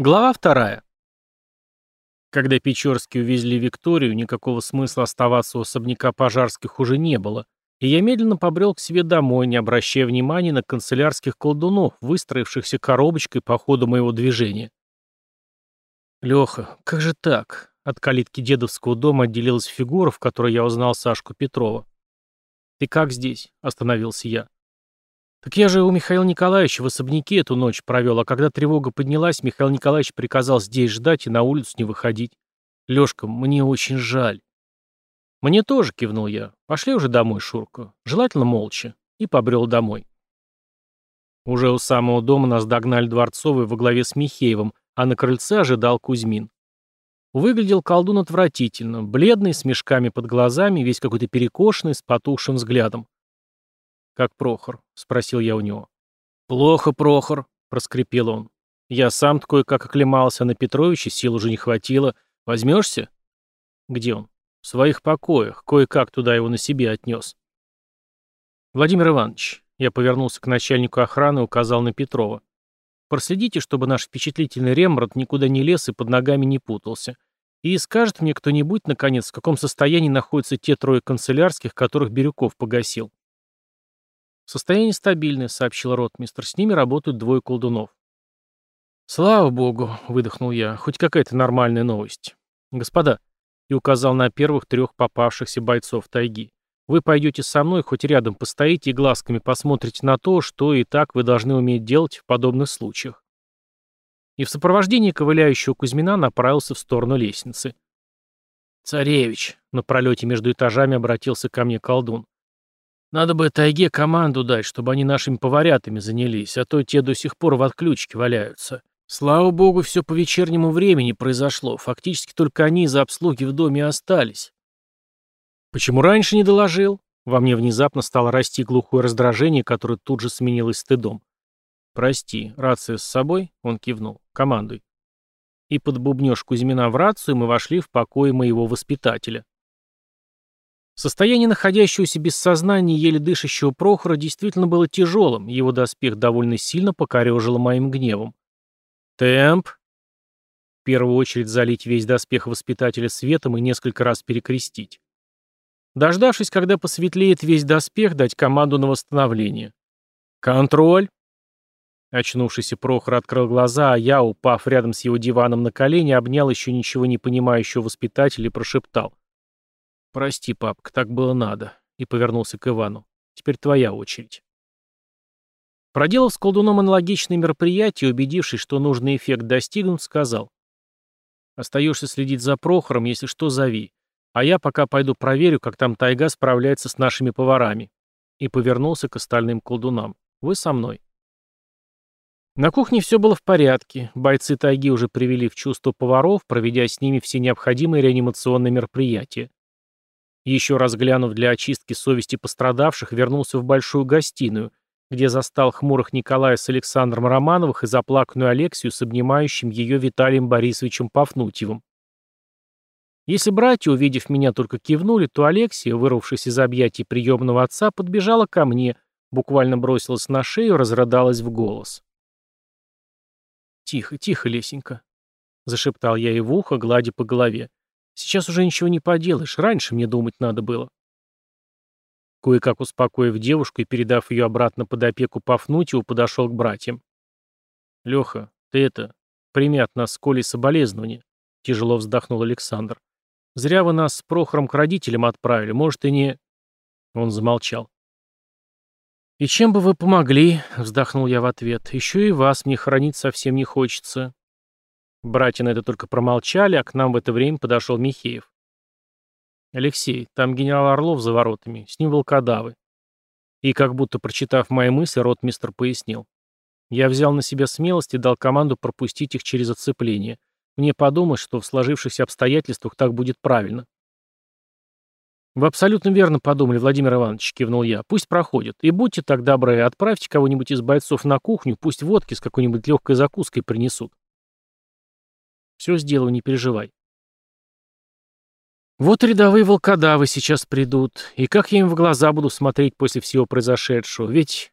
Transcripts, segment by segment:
Глава вторая. Когда Печорские увезли Викторию, никакого смысла оставаться у особняка пожарских уже не было, и я медленно побрел к себе домой, не обращая внимания на канцелярских колдунов, выстроившихся коробочкой по ходу моего движения. «Леха, как же так?» От калитки дедовского дома отделилась фигура, в которой я узнал Сашку Петрова. «Ты как здесь?» — остановился я. «Так я же у Михаила Николаевича в особняке эту ночь провел, а когда тревога поднялась, Михаил Николаевич приказал здесь ждать и на улицу не выходить. Лешка, мне очень жаль». «Мне тоже», — кивнул я. «Пошли уже домой, Шурка. Желательно молча». И побрел домой. Уже у самого дома нас догнали Дворцовый во главе с Михеевым, а на крыльце ожидал Кузьмин. Выглядел колдун отвратительно, бледный, с мешками под глазами, весь какой-то перекошенный, с потухшим взглядом. «Как Прохор?» — спросил я у него. «Плохо, Прохор», — проскрипел он. «Я сам такой, как оклемался, на Петровича сил уже не хватило. Возьмешься?» «Где он?» «В своих покоях. Кое-как туда его на себе отнес». «Владимир Иванович», — я повернулся к начальнику охраны и указал на Петрова. «Проследите, чтобы наш впечатлительный Рембрандт никуда не лез и под ногами не путался. И скажет мне кто-нибудь, наконец, в каком состоянии находятся те трое канцелярских, которых Бирюков погасил». «Состояние стабильное», — сообщил ротмистр. «С ними работают двое колдунов». «Слава богу», — выдохнул я, — «хоть какая-то нормальная новость. Господа», — и указал на первых трех попавшихся бойцов тайги, «вы пойдете со мной, хоть рядом постоите и глазками посмотрите на то, что и так вы должны уметь делать в подобных случаях». И в сопровождении ковыляющего Кузьмина направился в сторону лестницы. «Царевич», — на пролете между этажами обратился ко мне колдун, надо бы тайге команду дать, чтобы они нашими поварятами занялись, а то те до сих пор в отключке валяются. Слава богу, все по вечернему времени произошло. Фактически только они из обслуги в доме остались. Почему раньше не доложил? Во мне внезапно стало расти глухое раздражение, которое тут же сменилось стыдом. «Прости, рация с собой?» — он кивнул. «Командуй». И под бубнёж Кузьмина в рацию мы вошли в покой моего воспитателя. Состояние находящегося без сознания еле дышащего Прохора действительно было тяжелым, его доспех довольно сильно покорежило моим гневом. «Темп!» В первую очередь залить весь доспех воспитателя светом и несколько раз перекрестить. Дождавшись, когда посветлеет весь доспех, дать команду на восстановление. «Контроль!» Очнувшийся Прохор открыл глаза, а я, упав рядом с его диваном на колени, обнял еще ничего не понимающего воспитателя и прошептал. «Прости, папка, так было надо», и повернулся к Ивану. «Теперь твоя очередь». Проделав с колдуном аналогичное мероприятие, убедившись, что нужный эффект достигнут, сказал. «Остаешься следить за Прохором, если что, зови. А я пока пойду проверю, как там тайга справляется с нашими поварами». И повернулся к остальным колдунам. «Вы со мной». На кухне все было в порядке. Бойцы тайги уже привели в чувство поваров, проведя с ними все необходимые реанимационные мероприятия. Еще раз глянув для очистки совести пострадавших, вернулся в большую гостиную, где застал хмурых Николая с Александром Романовых и заплаканную Алексию с обнимающим ее Виталием Борисовичем Пафнутьевым. Если братья, увидев меня, только кивнули, то Алексия, вырвавшись из объятий приемного отца, подбежала ко мне, буквально бросилась на шею, разрыдалась в голос. «Тихо, тихо, Лесенька», — зашептал я ей в ухо, гладя по голове. Сейчас уже ничего не поделаешь, раньше мне думать надо было. Кое-как успокоив девушку и передав ее обратно под опеку Пафнутьеву, подошел к братьям. «Леха, ты это, прими от нас с Колей соболезнования», — тяжело вздохнул Александр. «Зря вы нас с Прохором к родителям отправили, может, и не...» Он замолчал. «И чем бы вы помогли?» — вздохнул я в ответ. «Еще и вас мне хранить совсем не хочется. Братья на это только промолчали, а к нам в это время подошел Михеев. «Алексей, там генерал Орлов за воротами, с ним волкодавы». И как будто прочитав мои мысли, ротмистр пояснил. Я взял на себя смелость и дал команду пропустить их через оцепление. Мне подумалось, что в сложившихся обстоятельствах так будет правильно. «Вы абсолютно верно подумали, Владимир Иванович», — кивнул я. «Пусть проходят. И будьте так добры, отправьте кого-нибудь из бойцов на кухню, пусть водки с какой-нибудь легкой закуской принесут». Все сделаю, не переживай. Вот рядовые волкодавы сейчас придут, и как я им в глаза буду смотреть после всего произошедшего, ведь...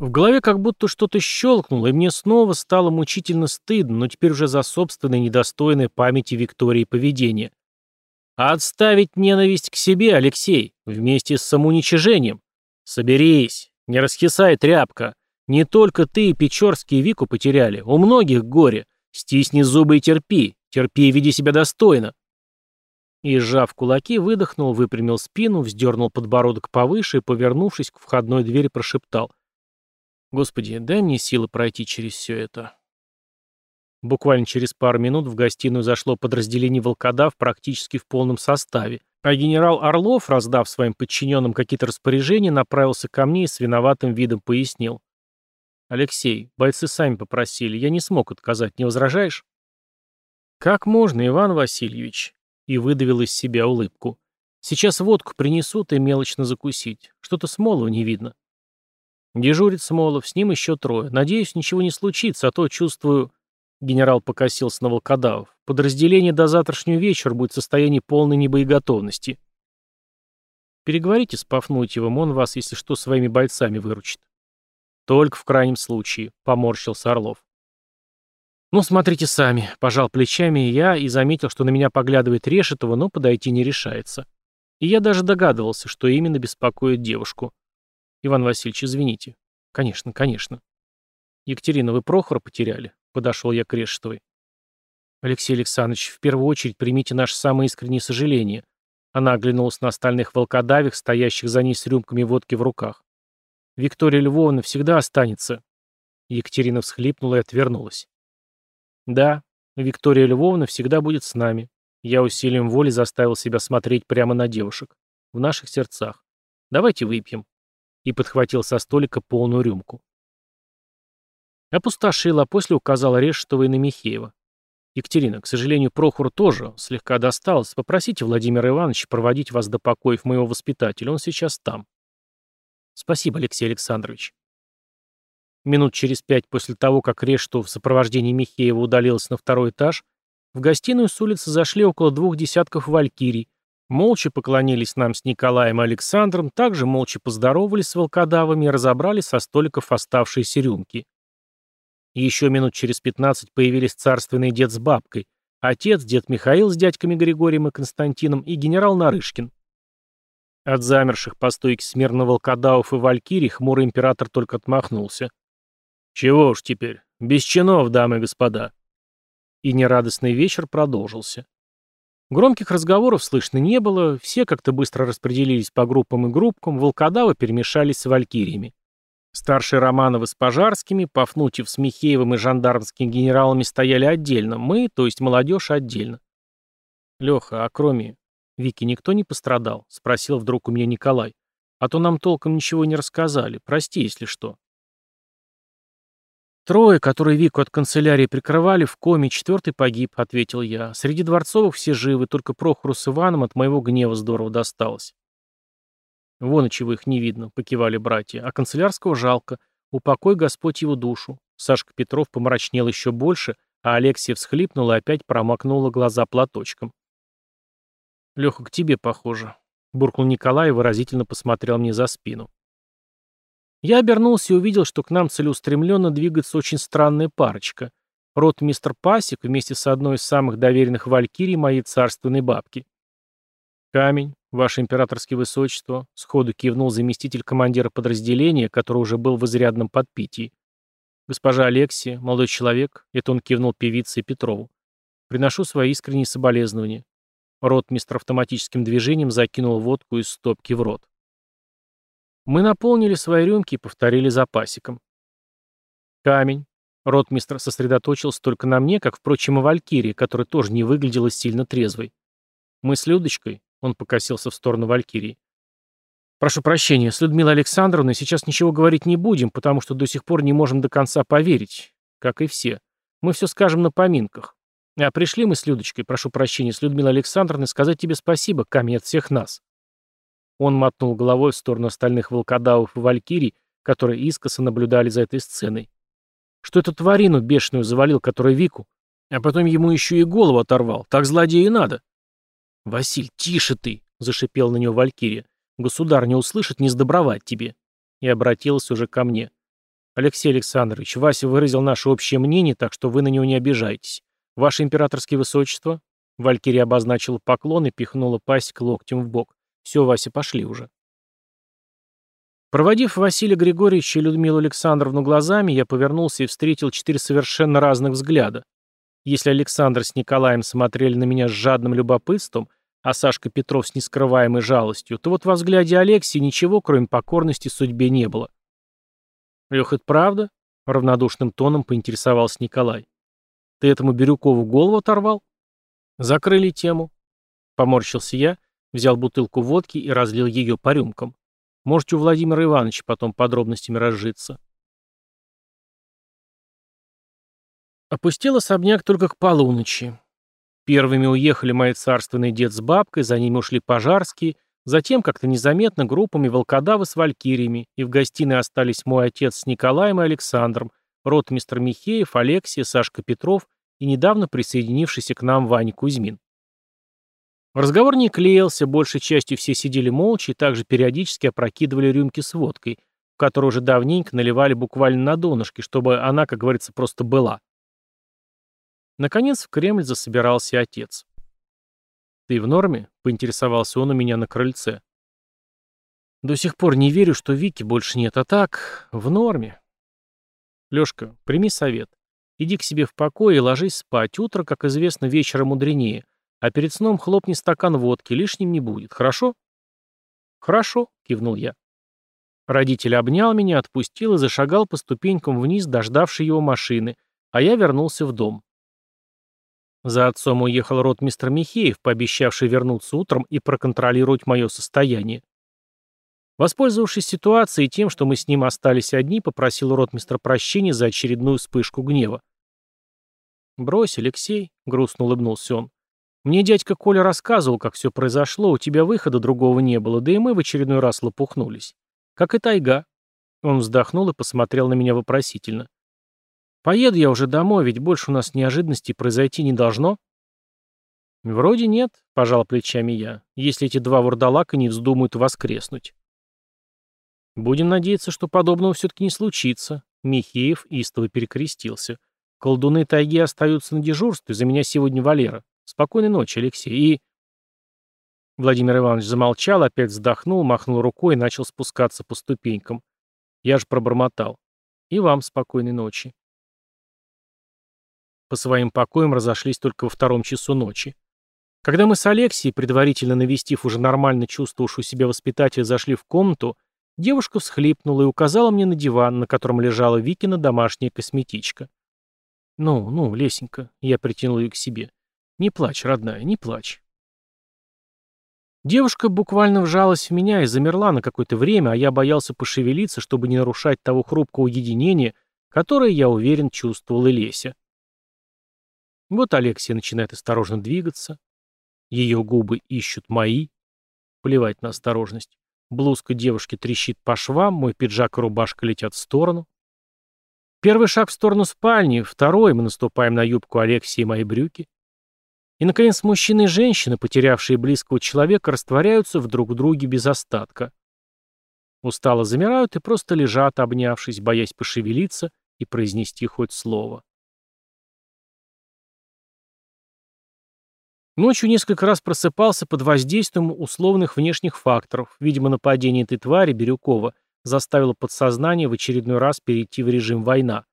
В голове как будто что-то щелкнуло, и мне снова стало мучительно стыдно, но теперь уже за собственное недостойное памяти Виктории поведение. «Отставить ненависть к себе, Алексей, вместе с самоуничижением. Соберись, не расхисай тряпка. Не только ты и Печорский Вику потеряли, у многих горе. Стисни зубы и терпи, терпи и веди себя достойно». И, сжав кулаки, выдохнул, выпрямил спину, вздернул подбородок повыше и, повернувшись к входной двери, прошептал — Господи, дай мне силы пройти через все это. Буквально через пару минут в гостиную зашло подразделение волкодав практически в полном составе, а генерал Орлов, раздав своим подчиненным какие-то распоряжения, направился ко мне и с виноватым видом пояснил. «Алексей, бойцы сами попросили, я не смог отказать, не возражаешь?» «Как можно, Иван Васильевич?» И выдавил из себя улыбку. «Сейчас водку принесут и мелочно закусить. Что-то смолу не видно». Дежурит Смолов, с ним еще трое. Надеюсь, ничего не случится, а то чувствую... Генерал покосился на волкодавов. Подразделение до завтрашнего вечера будет в состоянии полной небоеготовности. Переговорите с Пафнутьевым, он вас, если что, своими бойцами выручит. Только в крайнем случае, поморщился Орлов. Ну, смотрите сами, пожал плечами я и заметил, что на меня поглядывает Решетова, но подойти не решается. И я даже догадывался, что именно беспокоит девушку. «Иван Васильевич, извините». «Конечно, конечно». «Екатерина, вы Прохора потеряли?» Подошел я к Решетовой. «Алексей Александрович, в первую очередь примите наше самое искреннее сожаление». Она оглянулась на остальных волкодавих, стоящих за ней с рюмками водки в руках. «Виктория Львовна всегда останется». Екатерина всхлипнула и отвернулась. «Да, Виктория Львовна всегда будет с нами». Я усилием воли заставил себя смотреть прямо на девушек. В наших сердцах. Давайте выпьем и подхватил со столика полную рюмку. Опустошил, а после указал Решетова и на Михеева. «Екатерина, к сожалению, Прохору тоже слегка досталось. Попросите Владимира Ивановича проводить вас до покоев моего воспитателя. Он сейчас там». «Спасибо, Алексей Александрович». Минут через пять после того, как Рештов в сопровождении Михеева удалился на второй этаж, в гостиную с улицы зашли около двух десятков валькирий, Молча поклонились нам с Николаем и Александром, также молча поздоровались с волкодавами и разобрали со столиков оставшиеся рюмки. Еще минут через пятнадцать появились царственный дед с бабкой, отец, дед Михаил с дядьками Григорием и Константином и генерал Нарышкин. От замерших по стойке смирно волкодавов и валькирий хмурый император только отмахнулся. «Чего уж теперь, без чинов, дамы и господа». И нерадостный вечер продолжился. Громких разговоров слышно не было, все как-то быстро распределились по группам и группкам, волкодавы перемешались с валькириями. Старшие Романовы с Пожарскими, Пафнутьев с Михеевым и жандармскими генералами стояли отдельно, мы, то есть молодежь, отдельно. «Леха, а кроме Вики никто не пострадал?» — спросил вдруг у меня Николай. «А то нам толком ничего не рассказали. Прости, если что». «Трое, которые Вику от канцелярии прикрывали, в коме, четвертый погиб», — ответил я. «Среди Дворцовых все живы, только Прохору с Иваном от моего гнева здорово досталось». «Вон и чего их не видно», — покивали братья. «А канцелярского жалко. Упокой Господь его душу». Сашка Петров помрачнел еще больше, а Алексия всхлипнула и опять промокнула глаза платочком. «Леха, к тебе похоже», — буркнул Николай и выразительно посмотрел мне за спину. Я обернулся и увидел, что к нам целеустремленно двигается очень странная парочка. Рот мистер Пасик вместе с одной из самых доверенных валькирий моей царственной бабки. «Камень, ваше императорское высочество», — сходу кивнул заместитель командира подразделения, который уже был в изрядном подпитии. «Госпожа Алексия, молодой человек», — это он кивнул певице Петрову, — «приношу свои искренние соболезнования». Рот мистер автоматическим движением закинул водку из стопки в рот. Мы наполнили свои рюмки и повторили запасиком. Камень. Ротмистр сосредоточился только на мне, как, впрочем, и Валькирия, которая тоже не выглядела сильно трезвой. Мы с Людочкой, он покосился в сторону Валькирии. Прошу прощения, с Людмилой Александровной сейчас ничего говорить не будем, потому что до сих пор не можем до конца поверить, как и все. Мы все скажем на поминках. А пришли мы с Людочкой, прошу прощения, с Людмилой Александровной сказать тебе спасибо, камень от всех нас. Он мотнул головой в сторону остальных волкодавов и валькирий, которые искоса наблюдали за этой сценой. Что эту тварину бешеную завалил, которая Вику? А потом ему еще и голову оторвал. Так злодею и надо. «Василь, тише ты!» — зашипел на него Валькирия. «Государ не услышит, не сдобровать тебе!» И обратилась уже ко мне. Алексей Александрович, Вася выразил наше общее мнение, так что вы на него не обижайтесь. Ваше императорское высочество?» Валькирия обозначила поклон и пихнула пасть локтем в бок. «Все, Вася, пошли уже». Проводив Василия Григорьевича и Людмилу Александровну глазами, я повернулся и встретил четыре совершенно разных взгляда. Если Александр с Николаем смотрели на меня с жадным любопытством, а Сашка Петров с нескрываемой жалостью, то вот во взгляде Алексии ничего, кроме покорности, судьбе не было. «Лех, это правда?» — равнодушным тоном поинтересовался Николай. «Ты этому Бирюкову голову оторвал?» «Закрыли тему». Поморщился я, взял бутылку водки и разлил ее по рюмкам. Можете у Владимира Ивановича потом подробностями разжиться. Опустел особняк только к полуночи. Первыми уехали мои царственный дед с бабкой, за ними ушли пожарские, затем как-то незаметно группами волкодавы с валькириями, и в гостиной остались мой отец с Николаем и Александром, ротмистр Михеев, Алексия, Сашка Петров и недавно присоединившийся к нам Ваня Кузьмин. Разговор не клеился, большей частью все сидели молча и также периодически опрокидывали рюмки с водкой, в которую уже давненько наливали буквально на донышке, чтобы она, как говорится, просто была. Наконец в Кремль засобирался отец. «Ты в норме?» — поинтересовался он у меня на крыльце. «До сих пор не верю, что Вики больше нет, а так, в норме». «Лёшка, прими совет. Иди к себе в покой и ложись спать. Утро, как известно, вечером мудренее. А перед сном хлопни стакан водки, лишним не будет, хорошо? Хорошо, кивнул я. Родитель обнял меня, отпустил и зашагал по ступенькам вниз, дождавшей его машины, а я вернулся в дом. За отцом уехал ротмистр Михеев, пообещавший вернуться утром и проконтролировать мое состояние. Воспользовавшись ситуацией и тем, что мы с ним остались одни, попросил ротмистра прощения за очередную вспышку гнева. «Брось, Алексей», — грустно улыбнулся он. Мне дядька Коля рассказывал, как все произошло, у тебя выхода другого не было, да и мы в очередной раз лопухнулись. Как и тайга. Он вздохнул и посмотрел на меня вопросительно. Поеду я уже домой, ведь больше у нас неожиданностей произойти не должно. Вроде нет, пожал плечами я, если эти два вурдалака не вздумают воскреснуть. Будем надеяться, что подобного все-таки не случится. Михеев истово перекрестился. Колдуны тайги остаются на дежурстве, за меня сегодня Валера. Спокойной ночи, Алексей. И...» Владимир Иванович замолчал, опять вздохнул, махнул рукой и начал спускаться по ступенькам. Я же пробормотал. «И вам спокойной ночи». По своим покоям разошлись только во втором часу ночи. Когда мы с Алексией, предварительно навестив уже нормально чувствовавшую себя воспитателя, зашли в комнату, девушка всхлипнула и указала мне на диван, на котором лежала Викина домашняя косметичка. «Ну, ну, Лесенька», — я притянул ее к себе, — не плачь, родная, не плачь. Девушка буквально вжалась в меня и замерла на какое-то время, а я боялся пошевелиться, чтобы не нарушать того хрупкого уединения, которое, я уверен, чувствовал и Леся. Вот Алексия начинает осторожно двигаться. Ее губы ищут мои. Плевать на осторожность. Блузка девушки трещит по швам, мой пиджак и рубашка летят в сторону. Первый шаг в сторону спальни, второй мы наступаем на юбку Алексии и мои брюки. И, наконец, мужчина и женщина, потерявшие близкого человека, растворяются в друг друге без остатка. Устало замирают и просто лежат, обнявшись, боясь пошевелиться и произнести хоть слово. Ночью несколько раз просыпался под воздействием условных внешних факторов. Видимо, нападение этой твари, Бирюкова, заставило подсознание в очередной раз перейти в режим «война».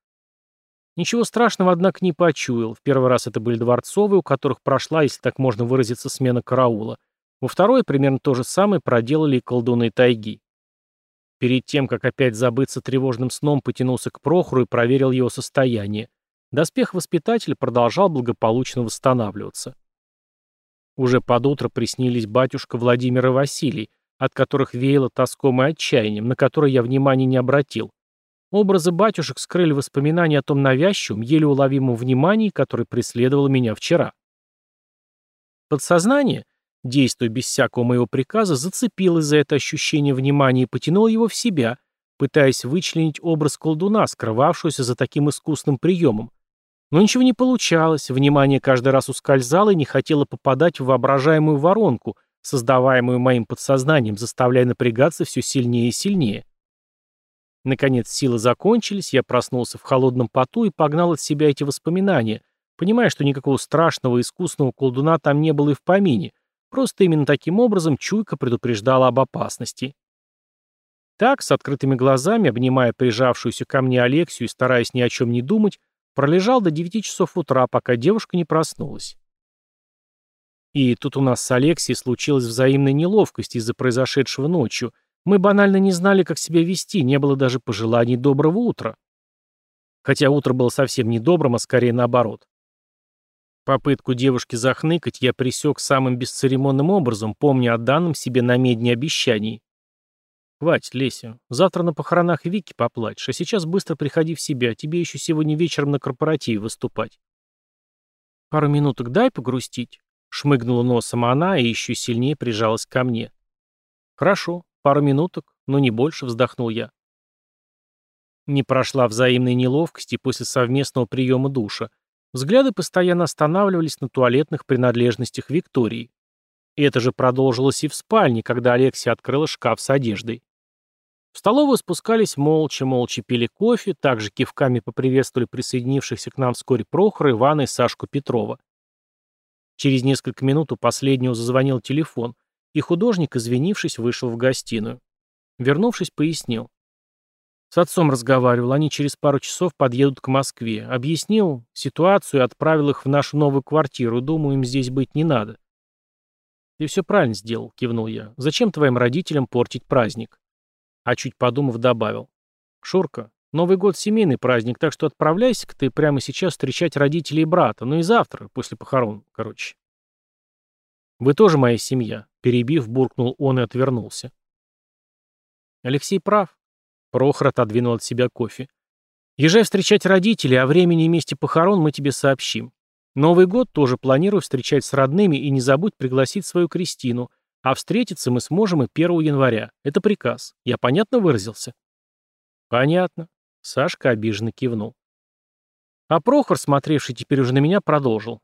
Ничего страшного, однако, не почуял. В первый раз это были дворцовые, у которых прошла, если так можно выразиться, смена караула. Во второй примерно то же самое проделали и колдуны тайги. Перед тем, как опять забыться тревожным сном, потянулся к Прохору и проверил его состояние. Доспех воспитателя продолжал благополучно восстанавливаться. Уже под утро приснились батюшка Владимир и Василий, от которых веяло тоском и отчаянием, на которые я внимания не обратил. Образы батюшек скрыли воспоминания о том навязчивом, еле уловимом внимании, которое преследовало меня вчера. Подсознание, действуя без всякого моего приказа, зацепилось за это ощущение внимания и потянуло его в себя, пытаясь вычленить образ колдуна, скрывавшегося за таким искусным приемом. Но ничего не получалось, внимание каждый раз ускользало и не хотело попадать в воображаемую воронку, создаваемую моим подсознанием, заставляя напрягаться все сильнее и сильнее. Наконец силы закончились, я проснулся в холодном поту и погнал от себя эти воспоминания, понимая, что никакого страшного искусного колдуна там не было и в помине, просто именно таким образом чуйка предупреждала об опасности. Так, с открытыми глазами, обнимая прижавшуюся ко мне Алексию и стараясь ни о чем не думать, пролежал до 9 часов утра, пока девушка не проснулась. И тут у нас с Алексией случилась взаимная неловкость из-за произошедшего ночью. Мы банально не знали, как себя вести, не было даже пожеланий доброго утра. Хотя утро было совсем не добрым, а скорее наоборот. Попытку девушки захныкать я пресек самым бесцеремонным образом, помня о данном себе на медне обещании. «Хватит, Леся. Завтра на похоронах Вики поплачешь, а сейчас быстро приходи в себя, тебе еще сегодня вечером на корпоративе выступать». «Пару минуток дай погрустить», — шмыгнула носом она и еще сильнее прижалась ко мне. «Хорошо, пару минуток, но не больше», — вздохнул я. Не прошла взаимной неловкости после совместного приема душа. Взгляды постоянно останавливались на туалетных принадлежностях Виктории. И это же продолжилось и в спальне, когда Алексия открыла шкаф с одеждой. В столовую спускались молча, молча пили кофе, также кивками поприветствовали присоединившихся к нам вскоре Прохора, Ивана и Сашку Петрова. Через несколько минут у последнего зазвонил телефон, и художник, извинившись, вышел в гостиную. Вернувшись, пояснил. С отцом разговаривал, они через пару часов подъедут к Москве. Объяснил ситуацию и отправил их в нашу новую квартиру. Думаю, им здесь быть не надо. «Ты все правильно сделал», — кивнул я. «Зачем твоим родителям портить праздник?» А чуть подумав добавил. «Шурка, Новый год — семейный праздник, так что отправляйся-ка ты прямо сейчас встречать родителей и брата, ну и завтра, после похорон, короче». «Вы тоже моя семья», — перебив, буркнул он и отвернулся. Алексей прав. Прохор отодвинул от себя кофе. «Езжай встречать родителей, а времени и месте похорон мы тебе сообщим. Новый год тоже планирую встречать с родными и не забудь пригласить свою Кристину. А встретиться мы сможем и 1 января. Это приказ. Я понятно выразился? Понятно. Сашка обиженно кивнул. А Прохор, смотревший теперь уже на меня, продолжил.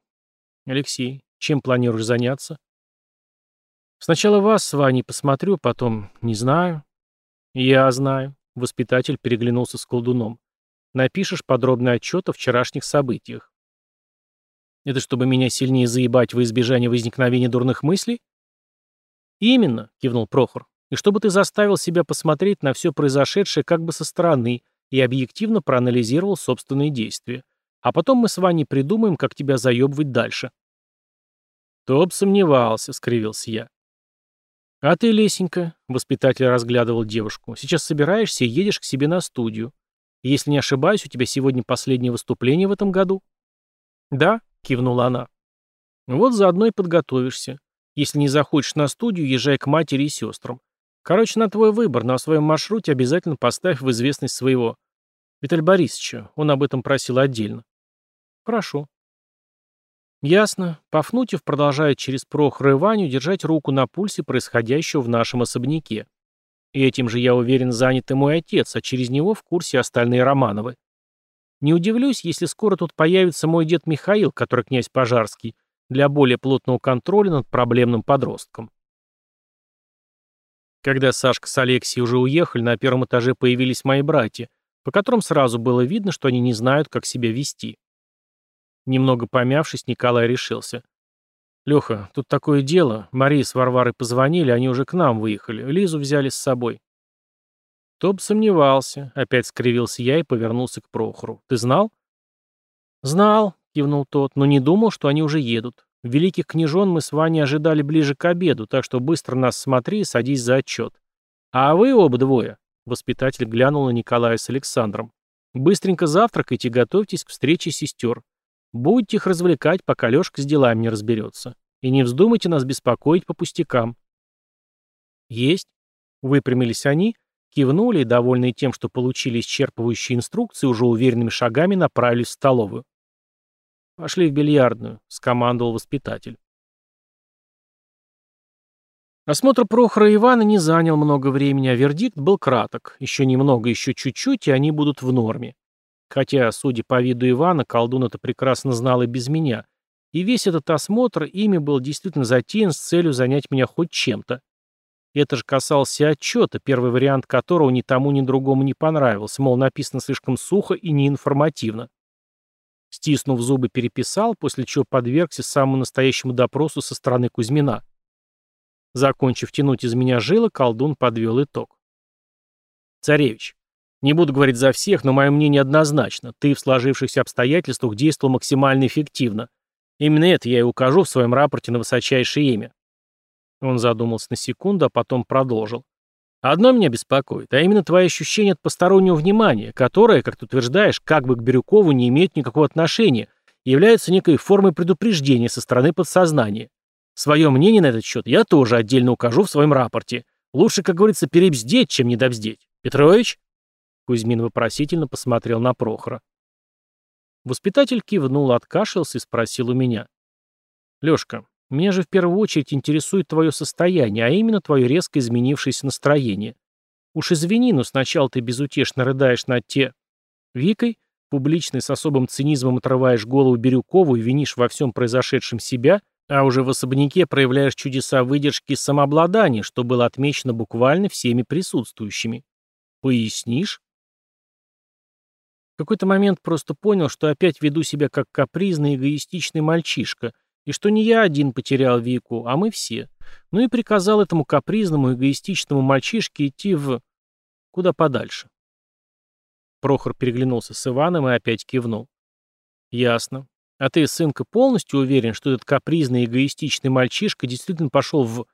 Алексей, чем планируешь заняться? Сначала вас с Ваней посмотрю, потом не знаю. Я знаю. Воспитатель переглянулся с колдуном. Напишешь подробный отчет о вчерашних событиях. Это чтобы меня сильнее заебать во избежание возникновения дурных мыслей? «Именно», — кивнул Прохор, — «и чтобы ты заставил себя посмотреть на все произошедшее как бы со стороны и объективно проанализировал собственные действия. А потом мы с Ваней придумаем, как тебя заебывать дальше». «Топ сомневался», — скривился я. «А ты, Лесенька», — воспитатель разглядывал девушку, — «сейчас собираешься и едешь к себе на студию. Если не ошибаюсь, у тебя сегодня последнее выступление в этом году?» «Да», — кивнула она. «Вот заодно и подготовишься. Если не захочешь на студию, езжай к матери и сестрам. Короче, на твой выбор, но о своем маршруте обязательно поставь в известность своего Виталия Борисовича. Он об этом просил отдельно. Хорошо. Ясно. Пафнутьев продолжает через Прохора и Ваню держать руку на пульсе происходящего в нашем особняке. И этим же, я уверен, занят и мой отец, а через него в курсе остальные Романовы. Не удивлюсь, если скоро тут появится мой дед Михаил, который князь Пожарский, для более плотного контроля над проблемным подростком. Когда Сашка с Алексией уже уехали, на первом этаже появились мои братья, по которым сразу было видно, что они не знают, как себя вести. Немного помявшись, Николай решился. «Леха, тут такое дело. Мария с Варварой позвонили, они уже к нам выехали. Лизу взяли с собой». Кто бы сомневался. Опять скривился я и повернулся к Прохору. «Ты знал?» «Знал», кивнул тот, но не думал, что они уже едут. Великих княжон мы с Ваней ожидали ближе к обеду, так что быстро нас смотри и садись за отчет. А вы оба двое, воспитатель глянул на Николая с Александром. Быстренько завтракайте и готовьтесь к встрече сестер. Будете их развлекать, пока Лешка с делами не разберется. И не вздумайте нас беспокоить по пустякам. Есть. Выпрямились они, кивнули и, довольные тем, что получили исчерпывающие инструкции, уже уверенными шагами направились в столовую. «Пошли в бильярдную», — скомандовал воспитатель. Осмотр Прохора и Ивана не занял много времени, а вердикт был краток. Еще немного, еще чуть-чуть, и они будут в норме. Хотя, судя по виду Ивана, колдун это прекрасно знал и без меня. И весь этот осмотр ими был действительно затеян с целью занять меня хоть чем-то. Это же касалось и отчета, первый вариант которого ни тому, ни другому не понравился, мол, написано слишком сухо и неинформативно. Стиснув зубы, переписал, после чего подвергся самому настоящему допросу со стороны Кузьмина. Закончив тянуть из меня жилы, колдун подвел итог. «Царевич, не буду говорить за всех, но мое мнение однозначно. Ты в сложившихся обстоятельствах действовал максимально эффективно. Именно это я и укажу в своем рапорте на высочайшее имя». Он задумался на секунду, а потом продолжил. Одно меня беспокоит, а именно твои ощущения от постороннего внимания, которое, как ты утверждаешь, как бы к Бирюкову не имеет никакого отношения, является некой формой предупреждения со стороны подсознания. Свое мнение на этот счет я тоже отдельно укажу в своем рапорте. Лучше, как говорится, перебздеть, чем недобздеть. Петрович?» Кузьмин вопросительно посмотрел на Прохора. Воспитатель кивнул, откашлялся и спросил у меня. «Лёшка, меня же в первую очередь интересует твое состояние, а именно твое резко изменившееся настроение. Уж извини, но сначала ты безутешно рыдаешь над те... Викой, публично с особым цинизмом отрываешь голову Бирюкову и винишь во всем произошедшем себя, а уже в особняке проявляешь чудеса выдержки и самообладания, что было отмечено буквально всеми присутствующими. Пояснишь? В какой-то момент просто понял, что опять веду себя как капризный эгоистичный мальчишка — и что не я один потерял Вику, а мы все. Ну и приказал этому капризному, эгоистичному мальчишке идти в... куда подальше. Прохор переглянулся с Иваном и опять кивнул. «Ясно. А ты, сынка, полностью уверен, что этот капризный, эгоистичный мальчишка действительно пошел в...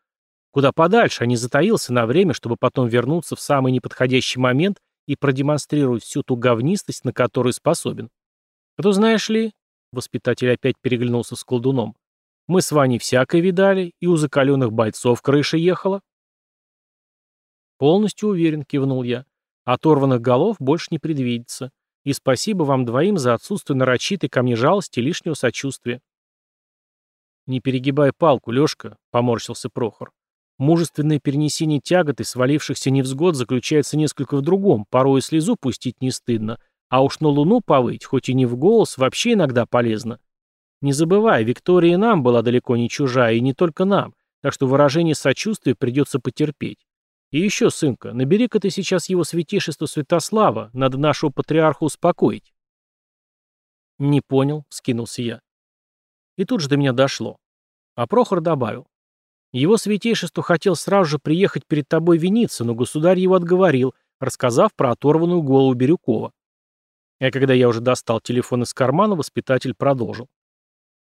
куда подальше, а не затаился на время, чтобы потом вернуться в самый неподходящий момент и продемонстрировать всю ту говнистость, на которую способен? А то, знаешь ли, Воспитатель опять переглянулся с колдуном. Мы с Ваней всякое видали, и у закаленных бойцов крыша ехала. Полностью уверен, кивнул я. Оторванных голов больше не предвидится. И спасибо вам двоим за отсутствие нарочитой ко мне жалости и лишнего сочувствия. «Не перегибай палку, Лёшка», — поморщился Прохор. «Мужественное перенесение тягот и свалившихся невзгод заключается несколько в другом, порой слезу пустить не стыдно, а уж на Луну повыть, хоть и не в голос, вообще иногда полезно. Не забывай, Виктория нам была далеко не чужая, и не только нам, так что выражение сочувствия придется потерпеть. И еще, сынка, набери-ка ты сейчас его святейшество Святослава, надо нашего патриарха успокоить. Не понял, скинулся я. И тут же до меня дошло. А Прохор добавил. Его святейшество хотел сразу же приехать перед тобой виниться, но государь его отговорил, рассказав про оторванную голову Бирюкова. А когда я уже достал телефон из кармана, воспитатель продолжил.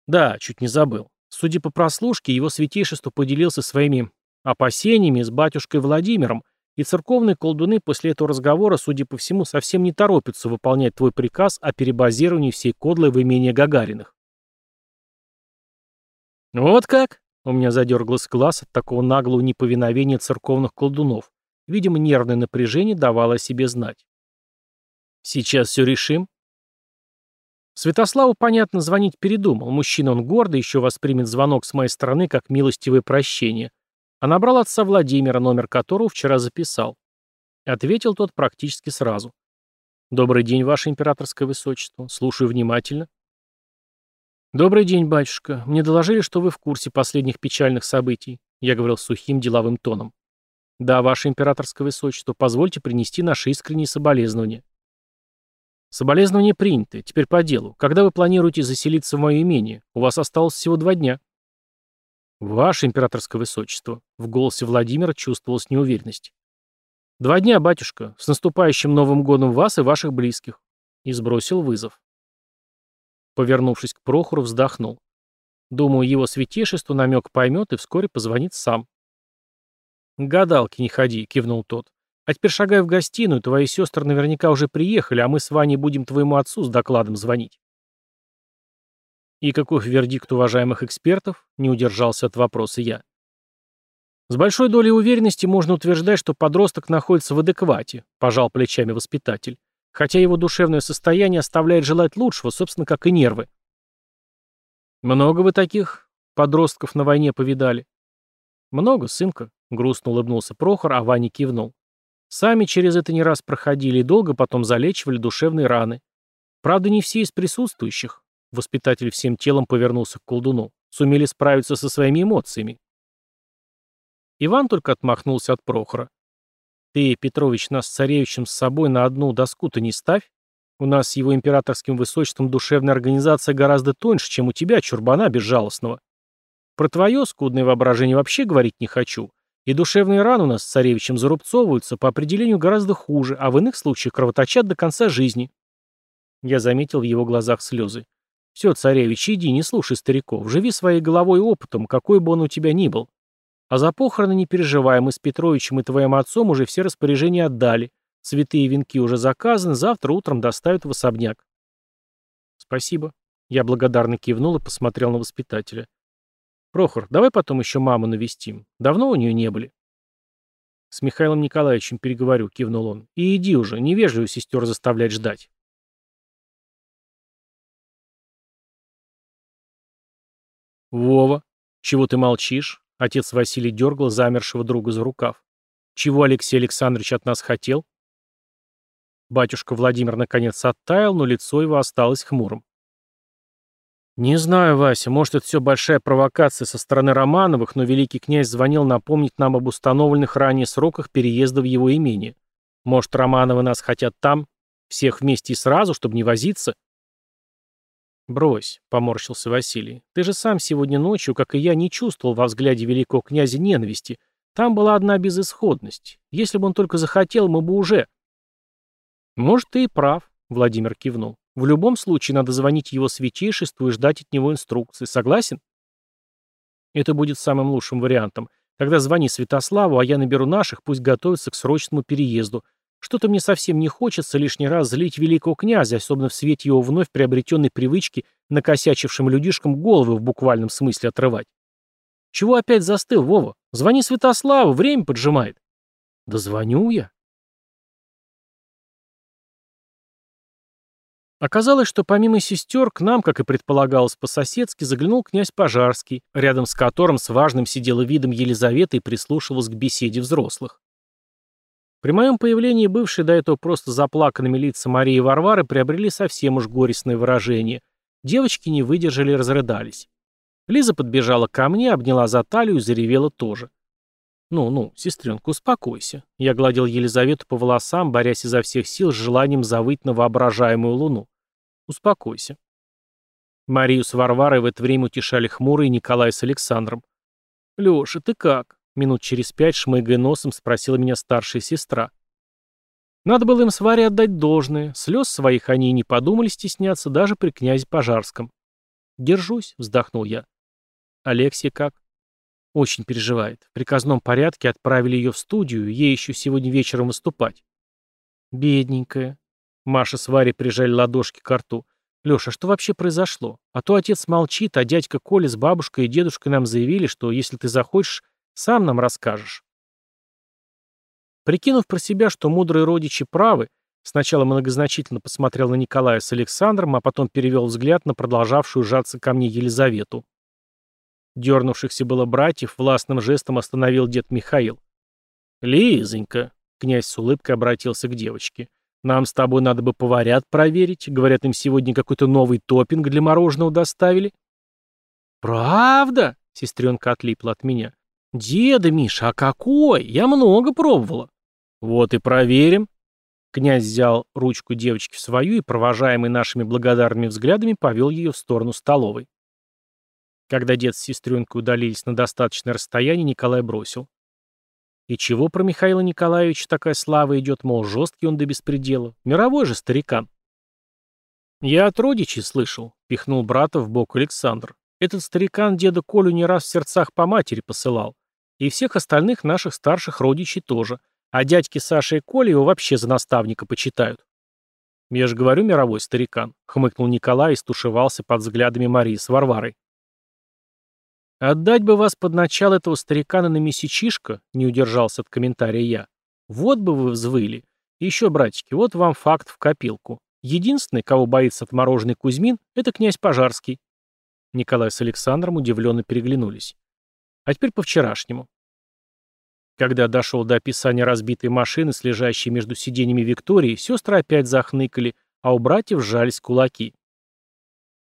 Да, чуть не забыл. Судя по прослушке, его святейшество поделился своими опасениями с батюшкой Владимиром, и церковные колдуны после этого разговора, судя по всему, совсем не торопятся выполнять твой приказ о перебазировании всей кодлы в имение Гагариных. «Вот как?» — у меня задергалось глаз от такого наглого неповиновения церковных колдунов. Видимо, нервное напряжение давало о себе знать. Сейчас все решим. Святославу, понятно, звонить передумал. Мужчина он гордый, еще воспримет звонок с моей стороны как милостивое прощение. А набрал отца Владимира, номер которого вчера записал. Ответил тот практически сразу. «Добрый день, ваше императорское высочество. Слушаю внимательно». «Добрый день, батюшка. Мне доложили, что вы в курсе последних печальных событий», — я говорил сухим деловым тоном. «Да, ваше императорское высочество, позвольте принести наши искренние соболезнования». Соболезнования приняты. Теперь по делу. Когда вы планируете заселиться в мое имение? У вас осталось всего два дня. Ваше императорское высочество. В голосе Владимира чувствовалась неуверенность. Два дня, батюшка. С наступающим Новым годом вас и ваших близких. И сбросил вызов. Повернувшись к Прохору, вздохнул. Думаю, его святейшество намек поймет и вскоре позвонит сам. «Гадалки не ходи», — кивнул тот. А теперь шагай в гостиную, твои сестры наверняка уже приехали, а мы с Ваней будем твоему отцу с докладом звонить. И каков вердикт уважаемых экспертов? Не удержался от вопроса я. С большой долей уверенности можно утверждать, что подросток находится в адеквате, пожал плечами воспитатель, хотя его душевное состояние оставляет желать лучшего, собственно, как и нервы. Много вы таких подростков на войне повидали? Много, сынка, грустно улыбнулся Прохор, а Ваня кивнул. Сами через это не раз проходили и долго потом залечивали душевные раны. Правда, не все из присутствующих. Воспитатель всем телом повернулся к колдуну. Сумели справиться со своими эмоциями. Иван только отмахнулся от Прохора. «Ты, Петрович, нас с царевичем с собой на одну доску-то не ставь. У нас с его императорским высочеством душевная организация гораздо тоньше, чем у тебя, чурбана безжалостного. Про твое скудное воображение вообще говорить не хочу. И душевные раны у нас с царевичем зарубцовываются по определению гораздо хуже, а в иных случаях кровоточат до конца жизни». Я заметил в его глазах слезы. «Все, царевич, иди, не слушай стариков, живи своей головой и опытом, какой бы он у тебя ни был. А за похороны не переживай, мы с Петровичем и твоим отцом уже все распоряжения отдали. Цветы и венки уже заказаны, завтра утром доставят в особняк». «Спасибо». Я благодарно кивнул и посмотрел на воспитателя. «Прохор, давай потом еще маму навестим. Давно у нее не были». «С Михаилом Николаевичем переговорю», — кивнул он. «И иди уже, невежливо сестер заставлять ждать». «Вова, чего ты молчишь?» Отец Василий дергал замершего друга за рукав. «Чего Алексей Александрович от нас хотел?» Батюшка Владимир наконец оттаял, но лицо его осталось хмурым. «Не знаю, Вася, может, это все большая провокация со стороны Романовых, но великий князь звонил напомнить нам об установленных ранее сроках переезда в его имение. Может, Романовы нас хотят там, всех вместе и сразу, чтобы не возиться?» «Брось», — поморщился Василий. «Ты же сам сегодня ночью, как и я, не чувствовал во взгляде великого князя ненависти. Там была одна безысходность. Если бы он только захотел, мы бы уже...» «Может, ты и прав», — Владимир кивнул. «В любом случае надо звонить его святейшеству и ждать от него инструкции. Согласен?» «Это будет самым лучшим вариантом. Тогда звони Святославу, а я наберу наших, пусть готовятся к срочному переезду. Что-то мне совсем не хочется лишний раз злить великого князя, особенно в свете его вновь приобретенной привычки накосячившим людишкам головы в буквальном смысле отрывать. Чего опять застыл, Вова? Звони Святославу, время поджимает. Да звоню я. Оказалось, что помимо сестер, к нам, как и предполагалось по-соседски, заглянул князь Пожарский, рядом с которым с важным сидела видом Елизавета и прислушивалась к беседе взрослых. При моем появлении бывшие до этого просто заплаканными лица Марии и Варвары приобрели совсем уж горестное выражение. Девочки не выдержали и разрыдались. Лиза подбежала ко мне, обняла за талию и заревела тоже. «Ну-ну, сестренка, успокойся». Я гладил Елизавету по волосам, борясь изо всех сил с желанием завыть на воображаемую луну. «Успокойся». Марию с Варварой в это время утешали хмурые Николай с Александром. «Леша, ты как?» Минут через пять, шмыгая носом, спросила меня старшая сестра. Надо было им с Варей отдать должное. Слез своих они и не подумали стесняться даже при князе Пожарском. «Держусь», — вздохнул я. «Алексия как?» «Очень переживает. В приказном порядке отправили ее в студию, ей еще сегодня вечером выступать». «Бедненькая». Маша с Варей прижали ладошки к рту. «Леша, что вообще произошло? А то отец молчит, а дядька Коля с бабушкой и дедушкой нам заявили, что если ты захочешь, сам нам расскажешь. Прикинув про себя, что мудрые родичи правы, сначала многозначительно посмотрел на Николая с Александром, а потом перевел взгляд на продолжавшую сжаться ко мне Елизавету. Дернувшихся было братьев властным жестом остановил дед Михаил. «Лизонька», — князь с улыбкой обратился к девочке, — «нам с тобой надо бы поварят проверить. Говорят, им сегодня какой-то новый топпинг для мороженого доставили». «Правда?» — сестренка отлипла от меня. «Деда, Миша, а какой? Я много пробовала». «Вот и проверим». Князь взял ручку девочки в свою и, провожаемый нашими благодарными взглядами, повел ее в сторону столовой. Когда дед с сестренкой удалились на достаточное расстояние, Николай бросил. И чего про Михаила Николаевича такая слава идет, мол, жесткий он до беспредела? Мировой же старикан. Я от родичей слышал, пихнул брата в бок Александр. Этот старикан деда Колю не раз в сердцах по матери посылал. И всех остальных наших старших родичей тоже. А дядьки Саша и Коля его вообще за наставника почитают. «Я же говорю, мировой старикан», — хмыкнул Николай и стушевался под взглядами Марии с Варварой. «Отдать бы вас под начало этого старикана на месячишко», — не удержался от комментария я. «Вот бы вы взвыли. Еще, братики, вот вам факт в копилку. Единственный, кого боится отмороженный Кузьмин, это князь Пожарский». Николай с Александром удивленно переглянулись. А теперь по вчерашнему. Когда дошел до описания разбитой машины с между сиденьями Виктории, сестры опять захныкали, а у братьев сжались кулаки.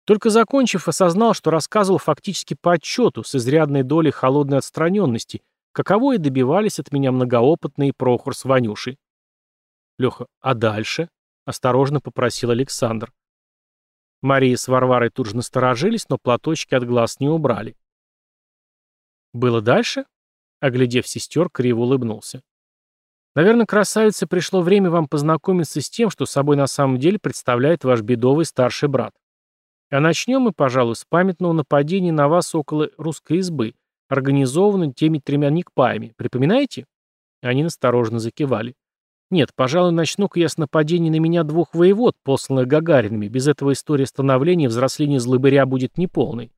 Только закончив, осознал, что рассказывал фактически по отчету, с изрядной долей холодной отстраненности, каково и добивались от меня многоопытные Прохор с Ванюшей. Леха, а дальше? Осторожно попросил Александр. Мария с Варварой тут же насторожились, но платочки от глаз не убрали. «Было дальше?» Оглядев сестер, криво улыбнулся. «Наверное, красавице пришло время вам познакомиться с тем, что собой на самом деле представляет ваш бедовый старший брат. А начнем мы, пожалуй, с памятного нападения на вас около русской избы, организованной теми тремя никпаями. Припоминаете?» Они настороженно закивали. Нет, пожалуй, начну-ка я с нападения на меня двух воевод, посланных Гагаринами. Без этого история становления и взросления злобыря будет неполной.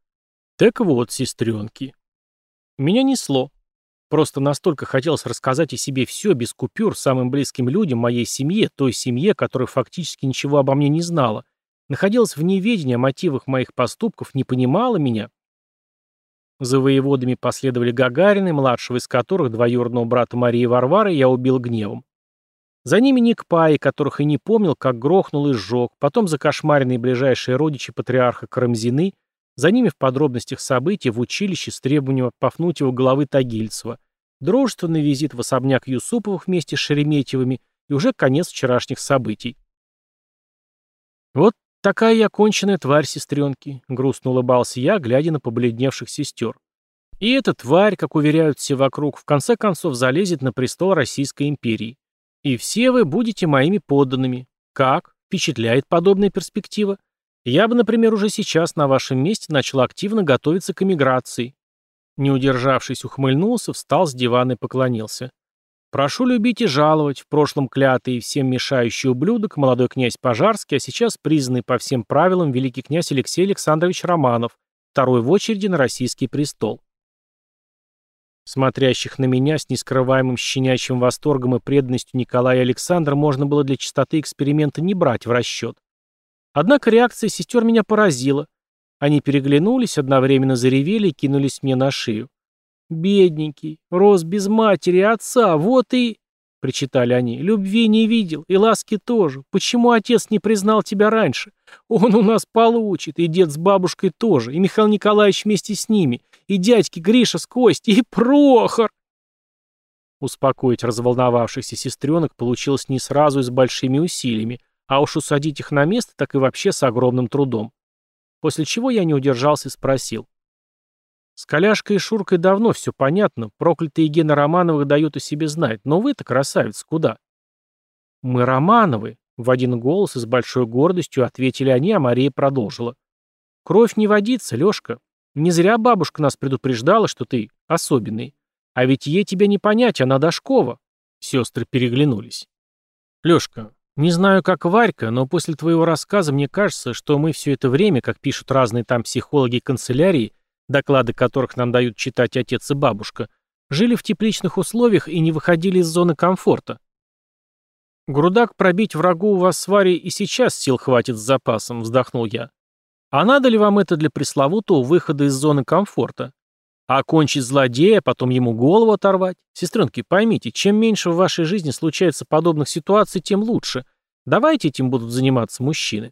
Так вот, сестренки. Меня несло. Просто настолько хотелось рассказать о себе все, без купюр, самым близким людям, моей семье, той семье, которая фактически ничего обо мне не знала, находилась в неведении о мотивах моих поступков, не понимала меня. За воеводами последовали Гагарины, младшего из которых, двоюродного брата Марии Варвары, я убил гневом. За ними Ник Пай, которых и не помнил, как грохнул и сжег, потом закошмаренные ближайшие родичи патриарха Карамзины, за ними в подробностях событий в училище с требованием от Пафнутьева головы Тагильцева, дружественный визит в особняк Юсуповых вместе с Шереметьевыми и уже конец вчерашних событий. «Вот такая я конченая тварь, сестренки», — грустно улыбался я, глядя на побледневших сестер. «И эта тварь, как уверяют все вокруг, в конце концов залезет на престол Российской империи. И все вы будете моими подданными. Как? Впечатляет подобная перспектива? Я бы, например, уже сейчас на вашем месте начал активно готовиться к эмиграции. Не удержавшись, ухмыльнулся, встал с дивана и поклонился. Прошу любить и жаловать, в прошлом клятый и всем мешающий ублюдок, молодой князь Пожарский, а сейчас признанный по всем правилам великий князь Алексей Александрович Романов, второй в очереди на российский престол. Смотрящих на меня с нескрываемым щенячьим восторгом и преданностью Николая и Александра можно было для чистоты эксперимента не брать в расчет. Однако реакция сестер меня поразила. Они переглянулись, одновременно заревели и кинулись мне на шею. «Бедненький, рос без матери и отца, вот и...» — причитали они. «Любви не видел, и ласки тоже. Почему отец не признал тебя раньше? Он у нас получит, и дед с бабушкой тоже, и Михаил Николаевич вместе с ними, и дядьки Гриша с Костей, и Прохор!» Успокоить разволновавшихся сестренок получилось не сразу и с большими усилиями, а уж усадить их на место так и вообще с огромным трудом. После чего я не удержался и спросил. С Коляшкой и Шуркой давно все понятно, проклятые гены Романовых дают о себе знать, но вы-то, красавец, куда? Мы Романовы, в один голос и с большой гордостью ответили они, а Мария продолжила. Кровь не водится, Лешка. Не зря бабушка нас предупреждала, что ты особенный. А ведь ей тебя не понять, она Дашкова. Сестры переглянулись. Лешка, не знаю, как Варька, но после твоего рассказа мне кажется, что мы все это время, как пишут разные там психологи канцелярии, доклады которых нам дают читать отец и бабушка, жили в тепличных условиях и не выходили из зоны комфорта. «Грудак пробить врагу у вас с Варей и сейчас сил хватит с запасом», — вздохнул я. «А надо ли вам это для пресловутого выхода из зоны комфорта? А окончить злодея, потом ему голову оторвать? Сестренки, поймите, чем меньше в вашей жизни случается подобных ситуаций, тем лучше. Давайте этим будут заниматься мужчины».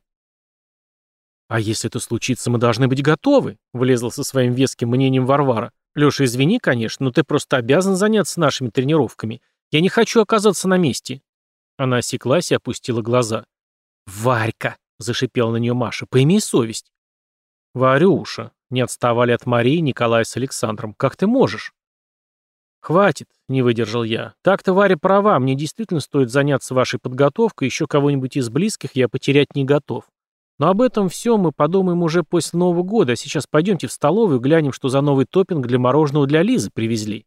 «А если это случится, мы должны быть готовы», — влезла со своим веским мнением Варвара. «Леша, извини, конечно, но ты просто обязан заняться нашими тренировками. Я не хочу оказаться на месте». Она осеклась и опустила глаза. «Варька!» — зашипела на нее Маша. «Поимей совесть!» «Варюша!» — не отставали от Марии Николай с Александром. «Как ты можешь?» «Хватит», — не выдержал я. «Так-то Варя права, мне действительно стоит заняться вашей подготовкой, еще кого-нибудь из близких я потерять не готов. Но об этом все мы подумаем уже после Нового года, а сейчас пойдемте в столовую, глянем, что за новый топпинг для мороженого для Лизы привезли».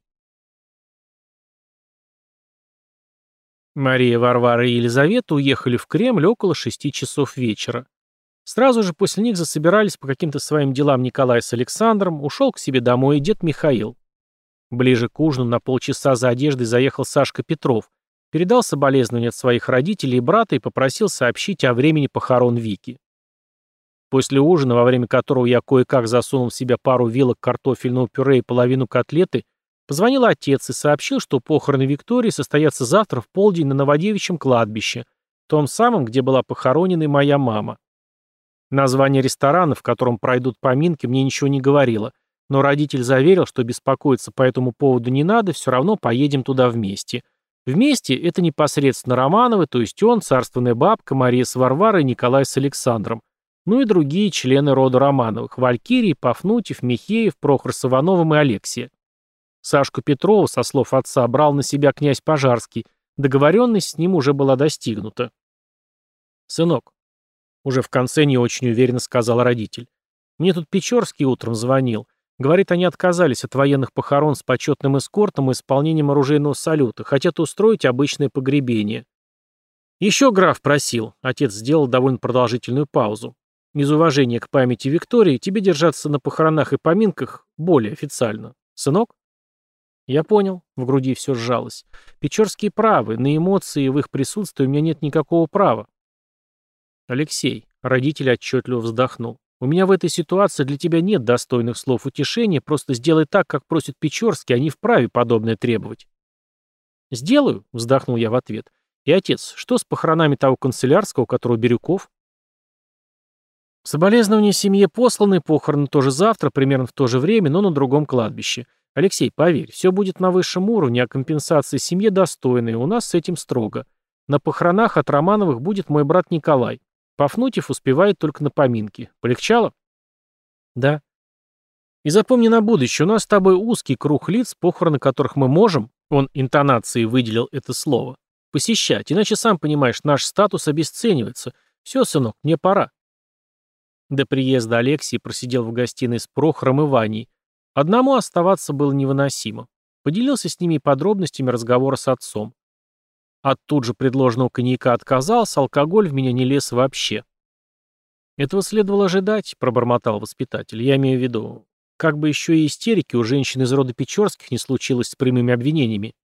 Мария, Варвара и Елизавета уехали в Кремль около шести часов вечера. Сразу же после них засобирались по каким-то своим делам Николай с Александром, ушел к себе домой и дед Михаил. Ближе к ужину на полчаса за одеждой заехал Сашка Петров, передал соболезнования от своих родителей и брата и попросил сообщить о времени похорон Вики. После ужина, во время которого я кое-как засунул в себя пару вилок картофельного пюре и половину котлеты, Позвонил отец и сообщил, что похороны Виктории состоятся завтра в полдень на Новодевичьем кладбище, том самом, где была похоронена моя мама. Название ресторана, в котором пройдут поминки, мне ничего не говорило, но родитель заверил, что беспокоиться по этому поводу не надо, все равно поедем туда вместе. Вместе это непосредственно Романовы, то есть он, царственная бабка, Мария с Варварой Николай с Александром. Ну и другие члены рода Романовых – Валькирий, Пафнутьев, Михеев, Прохор с Ивановым и Алексия. Сашку Петрова, со слов отца, брал на себя князь Пожарский. Договоренность с ним уже была достигнута. «Сынок», — уже в конце не очень уверенно сказал родитель, «мне тут Печорский утром звонил. Говорит, они отказались от военных похорон с почетным эскортом и исполнением оружейного салюта, хотят устроить обычное погребение. Еще граф просил, отец сделал довольно продолжительную паузу. Из уважения к памяти Виктории тебе держаться на похоронах и поминках более официально. Сынок? Я понял, в груди все сжалось. Печорские правы, на эмоции в их присутствии у меня нет никакого права. Алексей, родитель отчетливо вздохнул. У меня в этой ситуации для тебя нет достойных слов утешения, просто сделай так, как просит Печорский, они вправе подобное требовать. «Сделаю», — вздохнул я в ответ. «И, отец, что с похоронами того канцелярского, которого Бирюков?» Соболезнования семье посланы, похороны тоже завтра, примерно в то же время, но на другом кладбище. Алексей, поверь, все будет на высшем уровне, а компенсации семье достойные, у нас с этим строго. На похоронах от Романовых будет мой брат Николай. Пафнутьев успевает только на поминки. Полегчало? Да. И запомни на будущее, у нас с тобой узкий круг лиц, похороны которых мы можем, он интонацией выделил это слово, посещать, иначе, сам понимаешь, наш статус обесценивается. Все, сынок, мне пора. До приезда Алексии просидел в гостиной с Прохором и Ваней. Одному оставаться было невыносимо. Поделился с ними подробностями разговора с отцом. От тут же предложенного коньяка отказался, алкоголь в меня не лез вообще. «Этого следовало ожидать», — пробормотал воспитатель. «Я имею в виду, как бы еще и истерики у женщин из рода Печорских не случилось с прямыми обвинениями».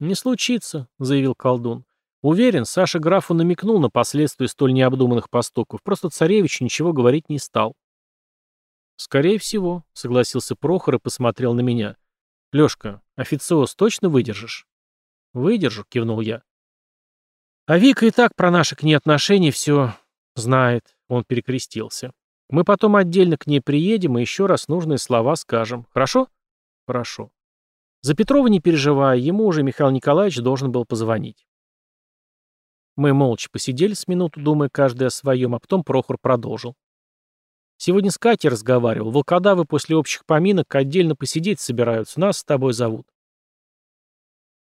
«Не случится», — заявил колдун. «Уверен, Саша графу намекнул на последствия столь необдуманных поступков, просто царевич ничего говорить не стал». «Скорее всего», — согласился Прохор и посмотрел на меня. «Лешка, официоз точно выдержишь?» «Выдержу», — кивнул я. «А Вика и так про наши к ней отношения все знает», — он перекрестился. «Мы потом отдельно к ней приедем и еще раз нужные слова скажем. Хорошо?» «Хорошо». За Петрова не переживай, ему уже Михаил Николаевич должен был позвонить. Мы молча посидели с минуту, думая каждый о своем, а потом Прохор продолжил. Сегодня с Катей разговаривал. Волкодавы после общих поминок отдельно посидеть собираются. Нас с тобой зовут.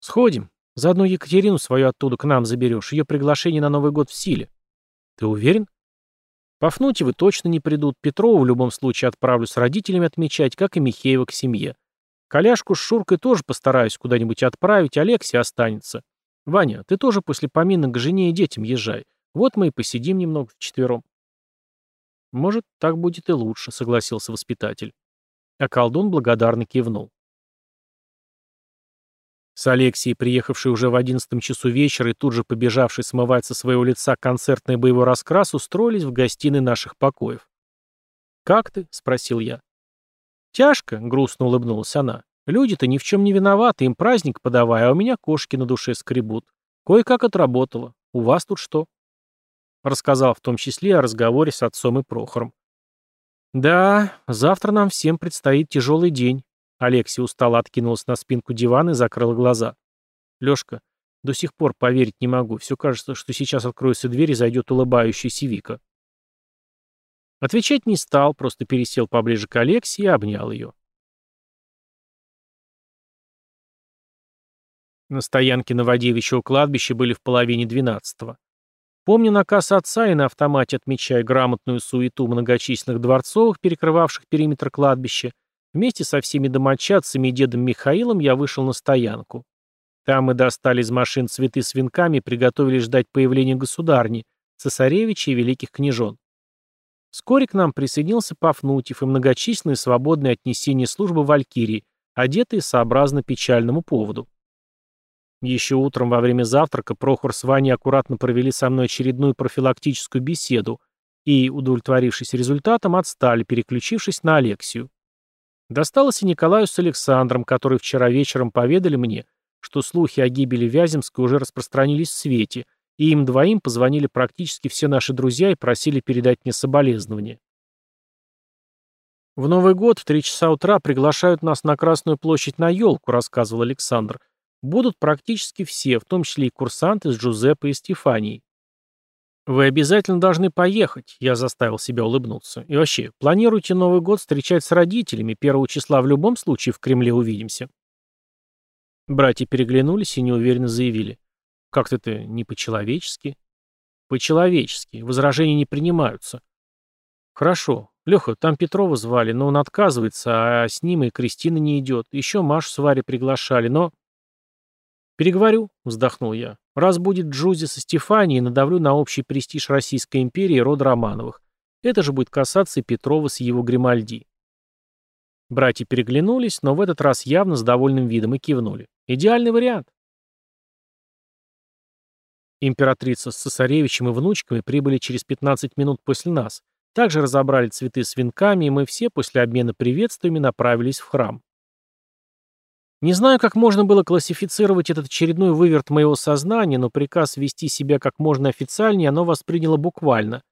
Сходим. Заодно Екатерину свою оттуда к нам заберешь. Ее приглашение на Новый год в силе. Ты уверен? Пафнутьевы точно не придут. Петрова в любом случае отправлю с родителями отмечать, как и Михеева к семье. Коляшку с Шуркой тоже постараюсь куда-нибудь отправить, Алексей останется. Ваня, ты тоже после поминок к жене и детям езжай. Вот мы и посидим немного вчетвером. Может, так будет и лучше, согласился воспитатель. А колдун благодарно кивнул. С Алексией, приехавшей уже в одиннадцатом часу вечера и тут же побежавшей смывать со своего лица концертный боевой раскрас, устроились в гостиной наших покоев. «Как ты?» — спросил я. «Тяжко», — грустно улыбнулась она. «Люди-то ни в чем не виноваты, им праздник подавай, а у меня кошки на душе скребут. Кое-как отработала. У вас тут что?» Рассказал в том числе о разговоре с отцом и Прохором. «Да, завтра нам всем предстоит тяжелый день», Алексия устало откинулась на спинку дивана и закрыла глаза. «Лёшка, до сих пор поверить не могу. Все кажется, что сейчас откроется дверь и зайдет улыбающаяся Вика». Отвечать не стал, просто пересел поближе к Алексии и обнял ее. На стоянке на Водевичьего кладбища были в половине двенадцатого. Помню наказ отца и на автомате отмечая грамотную суету многочисленных дворцовых, перекрывавших периметр кладбища, Вместе со всеми домочадцами и дедом Михаилом я вышел на стоянку. Там мы достали из машин цветы с венками и приготовились ждать появления государни, цесаревича и великих княжон. Вскоре к нам присоединился Пафнутьев и многочисленные свободные отнесения службы Валькирии, одетые сообразно печальному поводу. Еще утром во время завтрака Прохор с Ваней аккуратно провели со мной очередную профилактическую беседу и, удовлетворившись результатом, отстали, переключившись на Алексию. Досталось и Николаю с Александром, которые вчера вечером поведали мне, что слухи о гибели Вяземской уже распространились в свете, и им двоим позвонили практически все наши друзья и просили передать мне соболезнования. «В Новый год в три часа утра приглашают нас на Красную площадь на елку», рассказывал Александр. «Будут практически все, в том числе и курсанты с Джузеппе и Стефанией». «Вы обязательно должны поехать», — я заставил себя улыбнуться. «И вообще, планируйте Новый год встречать с родителями. Первого числа в любом случае в Кремле увидимся». Братья переглянулись и неуверенно заявили. «Как-то это не по-человечески». «По-человечески. Возражения не принимаются». «Хорошо. Леха, там Петрова звали, но он отказывается, а с ним и Кристина не идет. Еще Машу с Варей приглашали, но...» «Переговорю», — вздохнул я. «Раз будет Джузи со Стефанией, надавлю на общий престиж Российской империи и рода Романовых. Это же будет касаться и Петрова с его Гримальди». Братья переглянулись, но в этот раз явно с довольным видом и кивнули. «Идеальный вариант». Императрица с цесаревичем и внучками прибыли через 15 минут после нас, также разобрали цветы с венками, и мы все после обмена приветствиями направились в храм. Не знаю, как можно было классифицировать этот очередной выверт моего сознания, но приказ вести себя как можно официальнее оно восприняло буквально.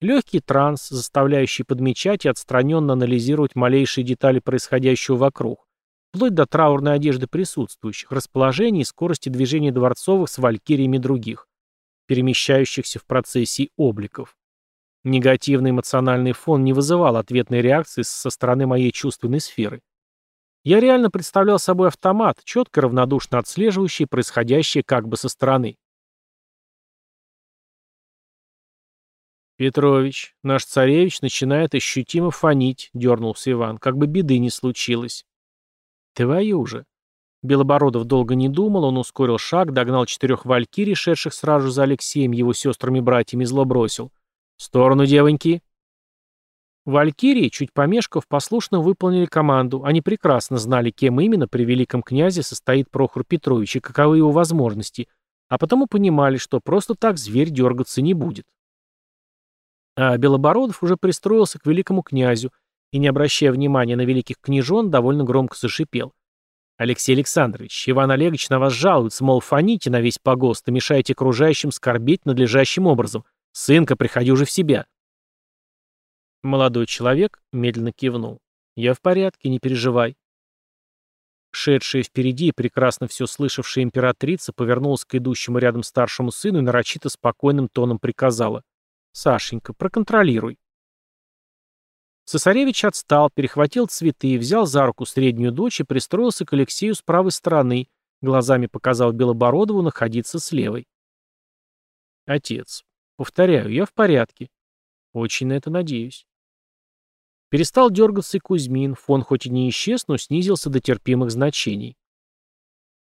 Легкий транс, заставляющий подмечать и отстраненно анализировать малейшие детали происходящего вокруг, вплоть до траурной одежды присутствующих, расположения и скорости движения дворцовых с валькириями других, перемещающихся в процессии обликов. Негативный эмоциональный фон не вызывал ответной реакции со стороны моей чувственной сферы. Я реально представлял собой автомат, четко равнодушно отслеживающий происходящее как бы со стороны. «Петрович, наш царевич начинает ощутимо фонить», — дернулся Иван, как бы беды не случилось. «Твою же!» Белобородов долго не думал, он ускорил шаг, догнал четырех валькирий, шедших сразу за Алексеем, его сестрами-братьями, зло бросил. «В сторону, девоньки!» Валькирии, чуть помешков, послушно выполнили команду. Они прекрасно знали, кем именно при великом князе состоит Прохор Петрович и каковы его возможности, а потому понимали, что просто так зверь дергаться не будет. А Белобородов уже пристроился к великому князю и, не обращая внимания на великих княжон, довольно громко зашипел. «Алексей Александрович, Иван Олегович на вас жалуется, мол, фоните на весь погост и мешаете окружающим скорбеть надлежащим образом. «Сынка, приходи уже в себя». Молодой человек медленно кивнул. «Я в порядке, не переживай». Шедшая впереди и прекрасно все слышавшая императрица повернулась к идущему рядом старшему сыну и нарочито спокойным тоном приказала. «Сашенька, проконтролируй». Цесаревич отстал, перехватил цветы, взял за руку среднюю дочь и пристроился к Алексею с правой стороны, глазами показал Белобородову находиться с левой. «Отец, Повторяю, я в порядке. Очень на это надеюсь. Перестал дергаться и Кузьмин, фон хоть и не исчез, но снизился до терпимых значений.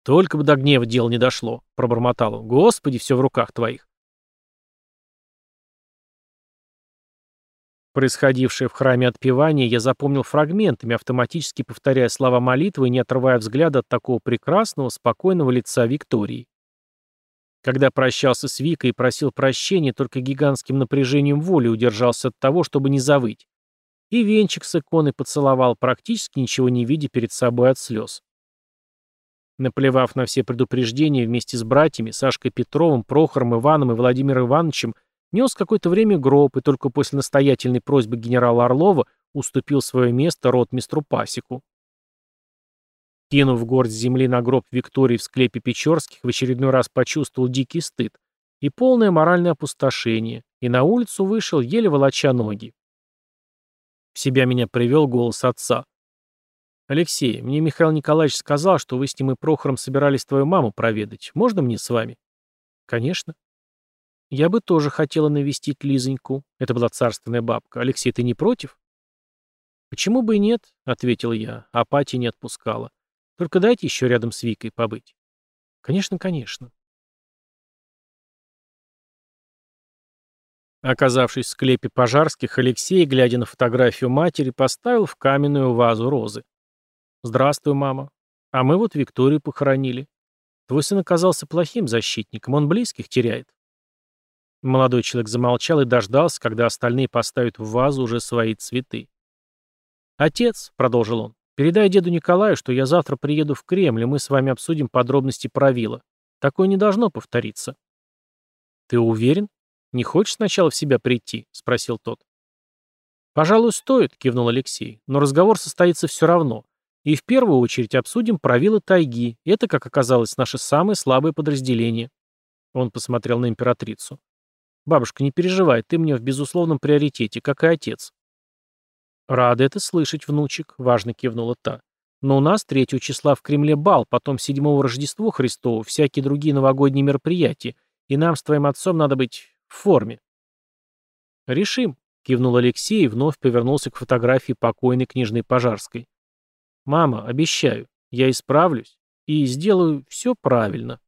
«Только бы до гнева дело не дошло», — пробормотал он. «Господи, все в руках твоих». Происходившее в храме отпевание я запомнил фрагментами, автоматически повторяя слова молитвы не отрывая взгляда от такого прекрасного, спокойного лица Виктории. Когда прощался с Викой и просил прощения, только гигантским напряжением воли удержался от того, чтобы не завыть. И венчик с иконой поцеловал, практически ничего не видя перед собой от слез. Наплевав на все предупреждения, вместе с братьями, Сашкой Петровым, Прохором Иваном и Владимиром Ивановичем, нес какое-то время гроб и только после настоятельной просьбы генерала Орлова уступил свое место ротмистру Пасику. Кинув горсть земли на гроб Виктории в склепе Печорских, в очередной раз почувствовал дикий стыд и полное моральное опустошение, и на улицу вышел, еле волоча ноги. В себя меня привел голос отца. «Алексей, мне Михаил Николаевич сказал, что вы с ним и Прохором собирались твою маму проведать. Можно мне с вами?» «Конечно». «Я бы тоже хотела навестить Лизоньку». Это была царственная бабка. «Алексей, ты не против?» «Почему бы и нет?» — ответил я. Апатия не отпускала. Только дайте еще рядом с Викой побыть. Конечно, конечно. Оказавшись в склепе пожарских, Алексей, глядя на фотографию матери, поставил в каменную вазу розы. «Здравствуй, мама. А мы вот Викторию похоронили. Твой сын оказался плохим защитником, он близких теряет». Молодой человек замолчал и дождался, когда остальные поставят в вазу уже свои цветы. «Отец», — продолжил он, Передай деду Николаю, что я завтра приеду в Кремль, и мы с вами обсудим подробности правила. Такое не должно повториться. Ты уверен? Не хочешь сначала в себя прийти? Спросил тот. «Пожалуй, стоит», — кивнул Алексей, — «но разговор состоится все равно. И в первую очередь обсудим правила тайги. Это, как оказалось, наше самое слабое подразделение». Он посмотрел на императрицу. «Бабушка, не переживай, ты мне в безусловном приоритете, как и отец». «Рада это слышать, внучек», — важно кивнула та. «Но у нас третьего числа в Кремле бал, потом седьмого Рождество Христово, всякие другие новогодние мероприятия, и нам с твоим отцом надо быть в форме». «Решим», Кивнул Алексей и вновь повернулся к фотографии покойной княжны Пожарской. «Мама, обещаю, я исправлюсь и сделаю все правильно».